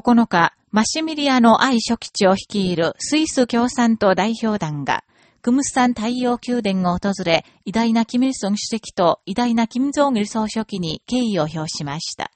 9日、マシミリアの愛初記地を率いるスイス共産党代表団が、クムスサン太陽宮殿を訪れ、偉大なキム・イルソン主席と偉大なキム・ジョン・イル総書記に敬意を表しました。